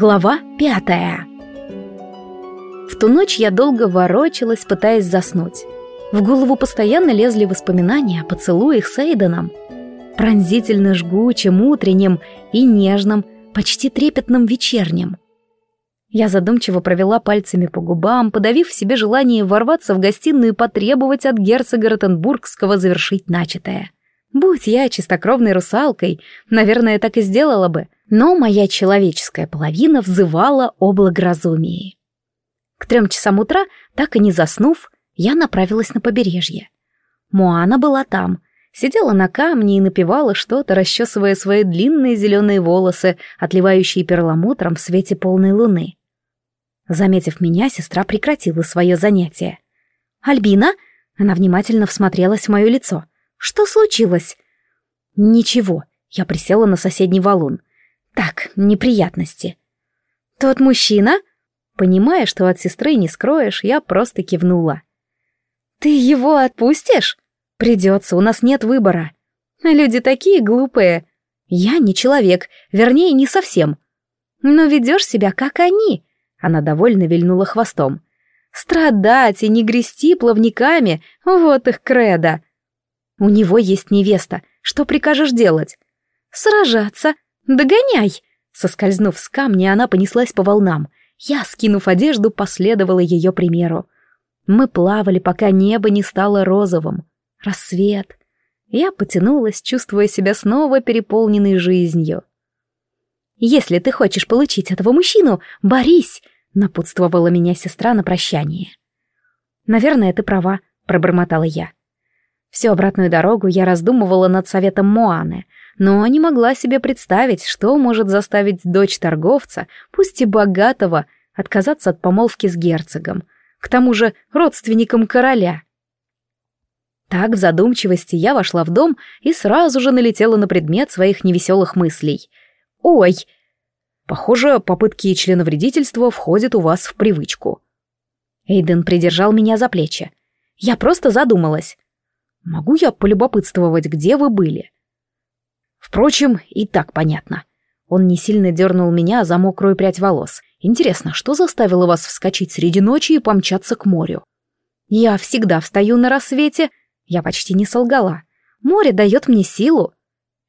Глава пятая В ту ночь я долго ворочалась, пытаясь заснуть. В голову постоянно лезли воспоминания о поцелуях с Эйденом. Пронзительно жгучим, утренним и нежным, почти трепетным вечерним. Я задумчиво провела пальцами по губам, подавив в себе желание ворваться в гостиную и потребовать от герцога Ротенбургского завершить начатое. Будь я чистокровной русалкой, наверное, так и сделала бы — но моя человеческая половина взывала о благоразумии. К трем часам утра, так и не заснув, я направилась на побережье. Моана была там, сидела на камне и напевала что-то, расчесывая свои длинные зеленые волосы, отливающие перламутром в свете полной луны. Заметив меня, сестра прекратила свое занятие. «Альбина?» Она внимательно всмотрелась в мое лицо. «Что случилось?» «Ничего». Я присела на соседний валун. Так, неприятности. Тот мужчина? Понимая, что от сестры не скроешь, я просто кивнула. Ты его отпустишь? Придется, у нас нет выбора. Люди такие глупые. Я не человек, вернее, не совсем. Но ведешь себя, как они. Она довольно вильнула хвостом. Страдать и не грести плавниками — вот их кредо. У него есть невеста. Что прикажешь делать? Сражаться, «Догоняй!» Соскользнув с камня, она понеслась по волнам. Я, скинув одежду, последовала ее примеру. Мы плавали, пока небо не стало розовым. Рассвет. Я потянулась, чувствуя себя снова переполненной жизнью. «Если ты хочешь получить этого мужчину, борись!» — напутствовала меня сестра на прощание. «Наверное, ты права», — пробормотала я. Всю обратную дорогу я раздумывала над советом Моаны — но не могла себе представить, что может заставить дочь торговца, пусть и богатого, отказаться от помолвки с герцогом, к тому же родственником короля. Так в задумчивости я вошла в дом и сразу же налетела на предмет своих невеселых мыслей. «Ой!» Похоже, попытки членовредительства входят у вас в привычку. Эйден придержал меня за плечи. Я просто задумалась. Могу я полюбопытствовать, где вы были? Впрочем, и так понятно. Он не сильно дернул меня за мокрую прядь волос. Интересно, что заставило вас вскочить среди ночи и помчаться к морю? Я всегда встаю на рассвете. Я почти не солгала. Море дает мне силу.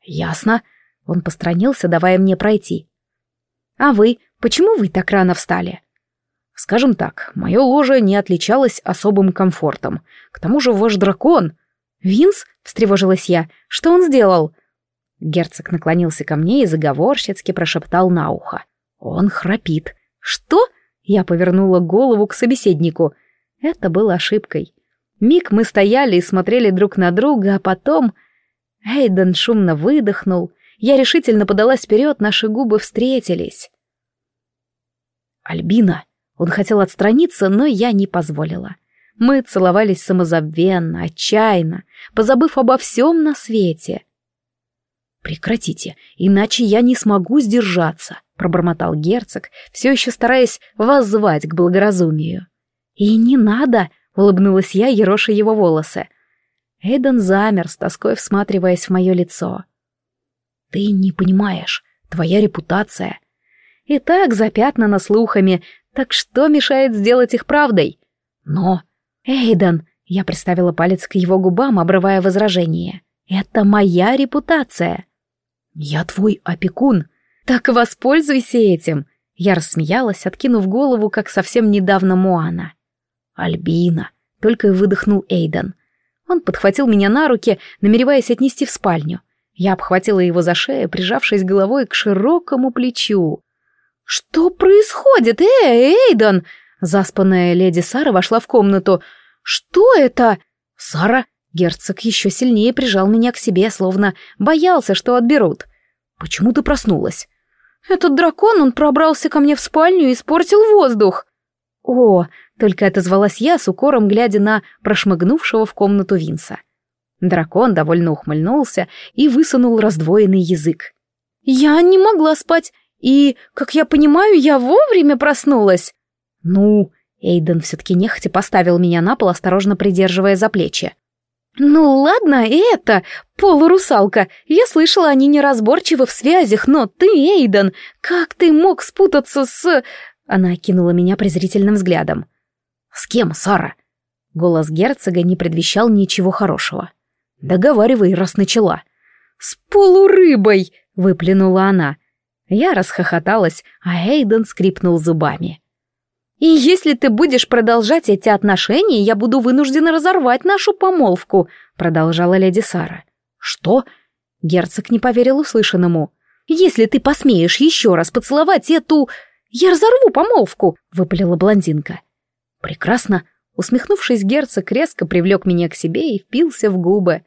Ясно. Он постранился, давая мне пройти. А вы, почему вы так рано встали? Скажем так, мое ложе не отличалось особым комфортом. К тому же ваш дракон... Винс? Встревожилась я. Что он сделал? Герцог наклонился ко мне и заговорщицки прошептал на ухо. «Он храпит». «Что?» Я повернула голову к собеседнику. Это было ошибкой. Миг мы стояли и смотрели друг на друга, а потом... Эйден шумно выдохнул. Я решительно подалась вперед, наши губы встретились. «Альбина!» Он хотел отстраниться, но я не позволила. Мы целовались самозабвенно, отчаянно, позабыв обо всем на свете — «Прекратите, иначе я не смогу сдержаться», — пробормотал герцог, все еще стараясь воззвать к благоразумию. «И не надо», — улыбнулась я, ероша его волосы. Эйден замер, с тоской всматриваясь в мое лицо. «Ты не понимаешь, твоя репутация...» «И так запятнана слухами, так что мешает сделать их правдой?» «Но...» «Эйден...» — я приставила палец к его губам, обрывая возражение. «Это моя репутация!» «Я твой опекун. Так воспользуйся этим!» Я рассмеялась, откинув голову, как совсем недавно Моана. «Альбина!» — только и выдохнул Эйден. Он подхватил меня на руки, намереваясь отнести в спальню. Я обхватила его за шею, прижавшись головой к широкому плечу. «Что происходит, эй, Эйден?» Заспанная леди Сара вошла в комнату. «Что это?» «Сара?» Герцог еще сильнее прижал меня к себе, словно боялся, что отберут. «Почему ты проснулась?» «Этот дракон, он пробрался ко мне в спальню и испортил воздух!» «О!» — только отозвалась я с укором, глядя на прошмыгнувшего в комнату Винса. Дракон довольно ухмыльнулся и высунул раздвоенный язык. «Я не могла спать, и, как я понимаю, я вовремя проснулась!» «Ну...» — Эйден все-таки нехотя поставил меня на пол, осторожно придерживая за плечи. «Ну ладно, это, полурусалка. Я слышала, они неразборчивы в связях, но ты, Эйден, как ты мог спутаться с...» Она окинула меня презрительным взглядом. «С кем, Сара?» Голос герцога не предвещал ничего хорошего. «Договаривай, раз начала». «С полурыбой!» — выплюнула она. Я расхохоталась, а Эйден скрипнул зубами. И если ты будешь продолжать эти отношения, я буду вынуждена разорвать нашу помолвку», — продолжала леди Сара. «Что?» — герцог не поверил услышанному. «Если ты посмеешь еще раз поцеловать эту... Я разорву помолвку!» — выпалила блондинка. «Прекрасно!» — усмехнувшись, герцог резко привлек меня к себе и впился в губы.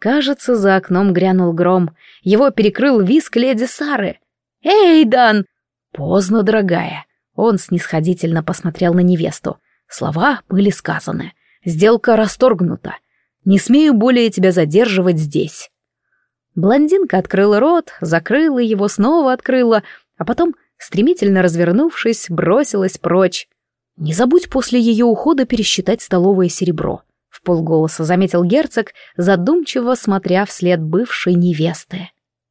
Кажется, за окном грянул гром. Его перекрыл виск леди Сары. «Эй, Дан!» «Поздно, дорогая!» Он снисходительно посмотрел на невесту. Слова были сказаны. Сделка расторгнута. Не смею более тебя задерживать здесь. Блондинка открыла рот, закрыла его, снова открыла, а потом, стремительно развернувшись, бросилась прочь. Не забудь после ее ухода пересчитать столовое серебро. В полголоса заметил герцог, задумчиво смотря вслед бывшей невесты.